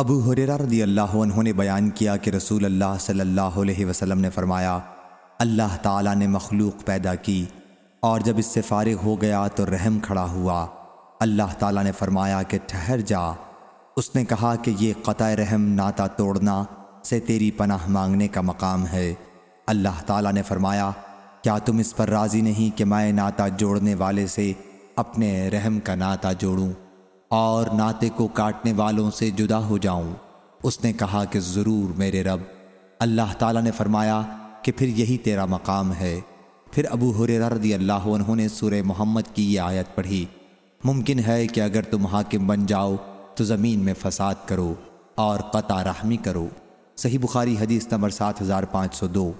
ابو حریرہ رضی اللہ عنہ نے بیان کیا کہ رسول اللہ صلی اللہ علیہ وسلم نے فرمایا، اللہ تعالیٰ نے مخلوق پیدا کی اور جب اس سے فارغ ہو گیا تو رحم کھڑا ہوا۔ اللہ تعالیٰ نے فرمایا کہ ٹھہر جا۔ اس نے کہا کہ یہ قطع رحم ناتا توڑنا سے تیری پناہ مانگنے کا مقام ہے۔ اللہ تعالیٰ نے فرمایا، کیا تم اس پر راضی نہیں کہ میں ناتا جوڑنے والے سے اپنے رحم کا ناتا جوڑوں؟ اور ناطے کو کاٹنے والوں سے جدا ہو جاؤں۔ اس نے کہا کہ ضرور میرے رب۔ اللہ تعالیٰ نے فرمایا کہ پھر یہی تیرا مقام ہے۔ پھر ابو حریرہ رضی اللہ عنہ نے سورہ محمد کی یہ آیت پڑھی۔ ممکن ہے کہ اگر تم حاکم بن جاؤ تو زمین میں فساد کرو اور قطع رحمی کرو۔ صحیح بخاری حدیث نمبر سات ہزار پانچ سو دو۔